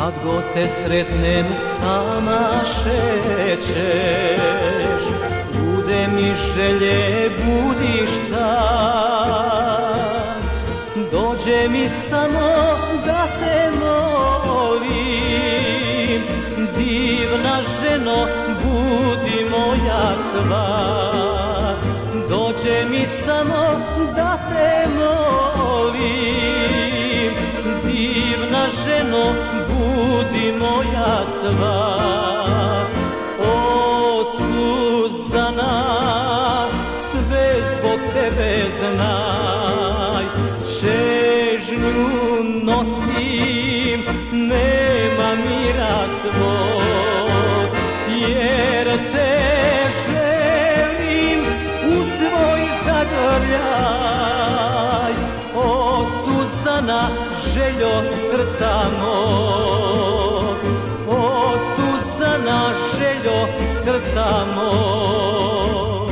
Kad god te sretnem sama šećeš. Bude mi želje budiš Dođe mi samo da te molim. Divna ženo budi moja sva. Dođe mi samo da te molim. Divna ženo moja sva. O Suzana, sve zbog tebe znaj. Čežnju nosim, nema mira svog Jer te želim u svoj zagrljaj. O Suzana, željo srca mog mog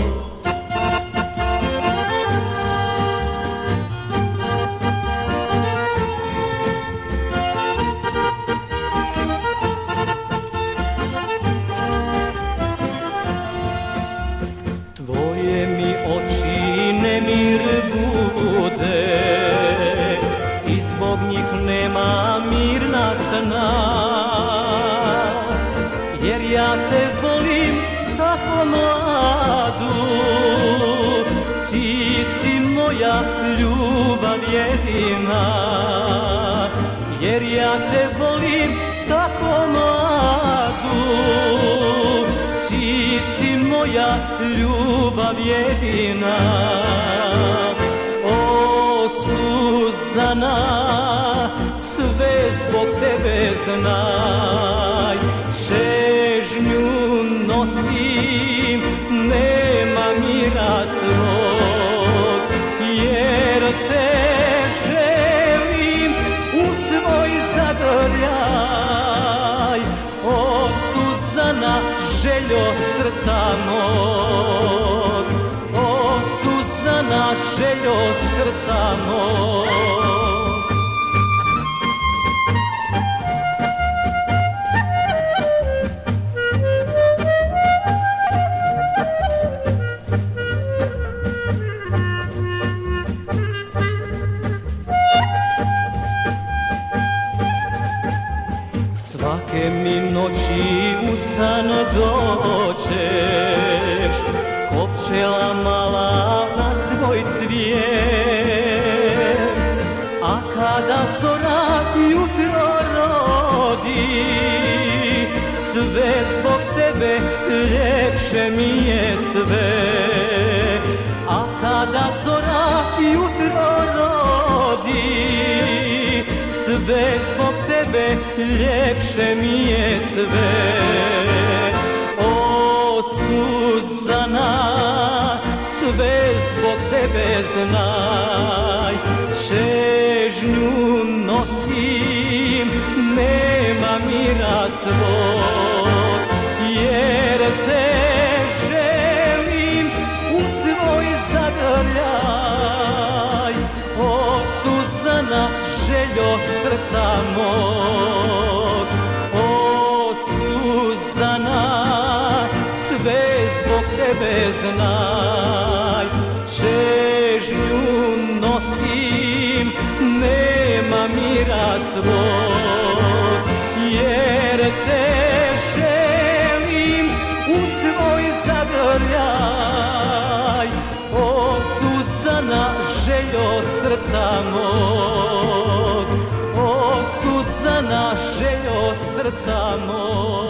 Tvoje mi oči nemir bude I zbog njih nema mirna sna Jer ja te moja ljubav jedina Jer ja te volim tako mladu. Ti si moja ljubav jedina. O Suzana, sve zbog tebe znaj. Čežnju nosim, željo srca mog. O Suzana, željo srca mog. Svake mi noći san dođeš Ko pčela mala na svoj cvijet. A kada zora jutro rodi Sve zbog tebe ljepše mi je sve. A kada zora jutro rodi sve zbog tebe ljepše mi je sve Suzana, sve zbog tebe znaj. Čežnju nosim, nema mira svog Jer te želim u svoj zagrljaj. O Suzana, željo srca mog znaj Čežnju nosim, nema mira svog Jer te želim u svoj zagrljaj. O Suzana, željo srca mog O Suzana, željo srca mog